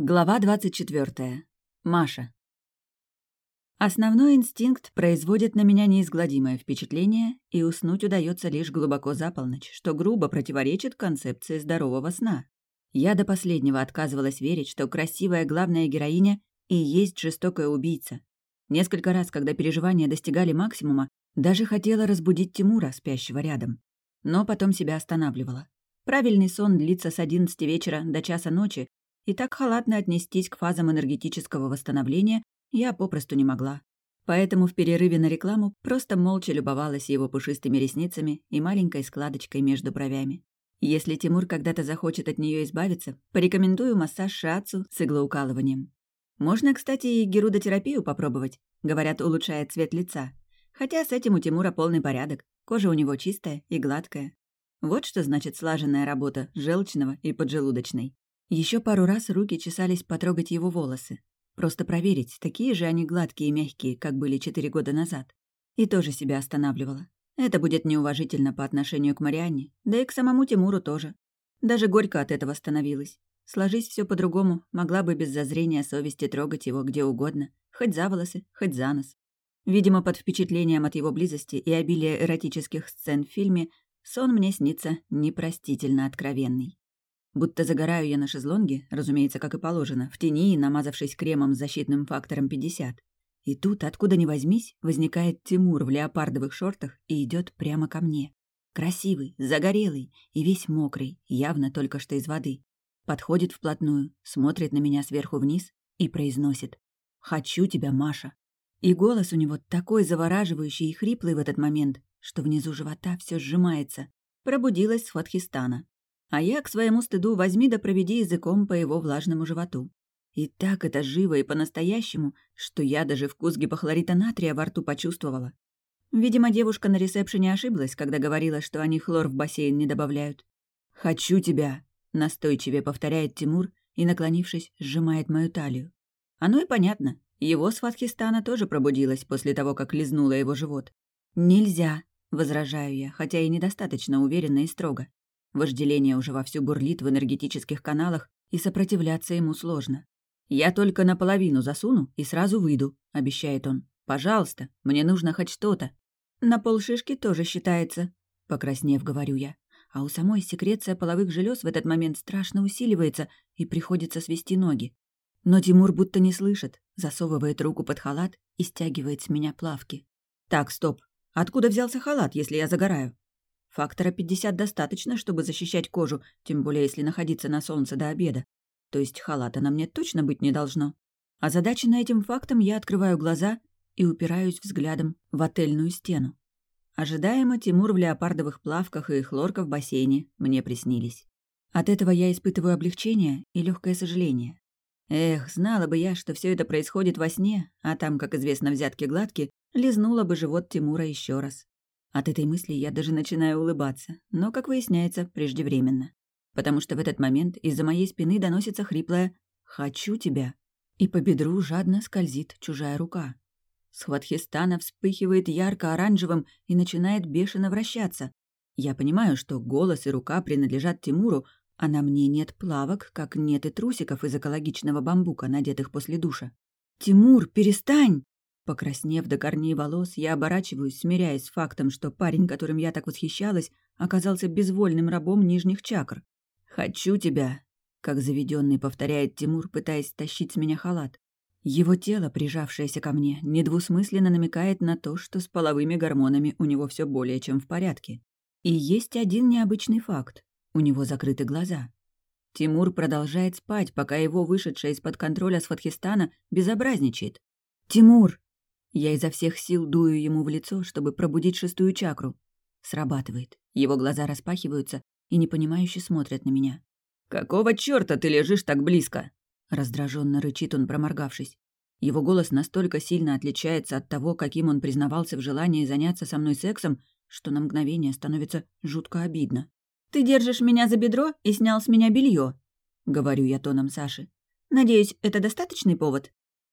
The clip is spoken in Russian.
Глава 24. Маша. Основной инстинкт производит на меня неизгладимое впечатление, и уснуть удается лишь глубоко за полночь, что грубо противоречит концепции здорового сна. Я до последнего отказывалась верить, что красивая главная героиня и есть жестокая убийца. Несколько раз, когда переживания достигали максимума, даже хотела разбудить Тимура, спящего рядом. Но потом себя останавливала. Правильный сон длится с 11 вечера до часа ночи, и так халатно отнестись к фазам энергетического восстановления я попросту не могла. Поэтому в перерыве на рекламу просто молча любовалась его пушистыми ресницами и маленькой складочкой между бровями. Если Тимур когда-то захочет от нее избавиться, порекомендую массаж шиатсу с иглоукалыванием. Можно, кстати, и герудотерапию попробовать. Говорят, улучшает цвет лица. Хотя с этим у Тимура полный порядок. Кожа у него чистая и гладкая. Вот что значит слаженная работа желчного и поджелудочной. Еще пару раз руки чесались потрогать его волосы. Просто проверить, такие же они гладкие и мягкие, как были четыре года назад. И тоже себя останавливала. Это будет неуважительно по отношению к Марианне, да и к самому Тимуру тоже. Даже горько от этого становилось. Сложись все по-другому, могла бы без зазрения совести трогать его где угодно, хоть за волосы, хоть за нос. Видимо, под впечатлением от его близости и обилия эротических сцен в фильме, сон мне снится непростительно откровенный. Будто загораю я на шезлонге, разумеется, как и положено, в тени, намазавшись кремом с защитным фактором 50. И тут, откуда ни возьмись, возникает Тимур в леопардовых шортах и идет прямо ко мне. Красивый, загорелый и весь мокрый, явно только что из воды. Подходит вплотную, смотрит на меня сверху вниз и произносит «Хочу тебя, Маша». И голос у него такой завораживающий и хриплый в этот момент, что внизу живота все сжимается. Пробудилась с Фатхистана. А я, к своему стыду, возьми да проведи языком по его влажному животу. И так это живо и по-настоящему, что я даже вкус гипохлорита натрия во рту почувствовала. Видимо, девушка на ресепшене ошиблась, когда говорила, что они хлор в бассейн не добавляют. «Хочу тебя», — настойчивее повторяет Тимур и, наклонившись, сжимает мою талию. Оно и понятно. Его с Фатхистана тоже пробудилась после того, как лизнула его живот. «Нельзя», — возражаю я, хотя и недостаточно уверенно и строго. Вожделение уже вовсю бурлит в энергетических каналах, и сопротивляться ему сложно. «Я только наполовину засуну и сразу выйду», — обещает он. «Пожалуйста, мне нужно хоть что-то». «На полшишки тоже считается», — покраснев, говорю я. А у самой секреция половых желез в этот момент страшно усиливается, и приходится свести ноги. Но Тимур будто не слышит, засовывает руку под халат и стягивает с меня плавки. «Так, стоп. Откуда взялся халат, если я загораю?» Фактора 50 достаточно, чтобы защищать кожу, тем более если находиться на солнце до обеда. То есть халата на мне точно быть не должно. А задача на этим фактом я открываю глаза и упираюсь взглядом в отельную стену. Ожидаемо Тимур в леопардовых плавках и хлорка в бассейне мне приснились. От этого я испытываю облегчение и легкое сожаление. Эх, знала бы я, что все это происходит во сне, а там, как известно, взятки гладки, лизнула бы живот Тимура еще раз. От этой мысли я даже начинаю улыбаться, но, как выясняется, преждевременно. Потому что в этот момент из-за моей спины доносится хриплое «Хочу тебя!» и по бедру жадно скользит чужая рука. Схватхистана вспыхивает ярко-оранжевым и начинает бешено вращаться. Я понимаю, что голос и рука принадлежат Тимуру, а на мне нет плавок, как нет и трусиков из экологичного бамбука, надетых после душа. «Тимур, перестань!» Покраснев до корней волос, я оборачиваюсь, смиряясь с фактом, что парень, которым я так восхищалась, оказался безвольным рабом нижних чакр. «Хочу тебя», — как заведенный повторяет Тимур, пытаясь тащить с меня халат. Его тело, прижавшееся ко мне, недвусмысленно намекает на то, что с половыми гормонами у него все более чем в порядке. И есть один необычный факт. У него закрыты глаза. Тимур продолжает спать, пока его вышедшая из-под контроля Сватхистана безобразничает. «Тимур!» Я изо всех сил дую ему в лицо, чтобы пробудить шестую чакру. Срабатывает. Его глаза распахиваются и непонимающе смотрят на меня. «Какого чёрта ты лежишь так близко?» Раздраженно рычит он, проморгавшись. Его голос настолько сильно отличается от того, каким он признавался в желании заняться со мной сексом, что на мгновение становится жутко обидно. «Ты держишь меня за бедро и снял с меня белье, говорю я тоном Саши. «Надеюсь, это достаточный повод?»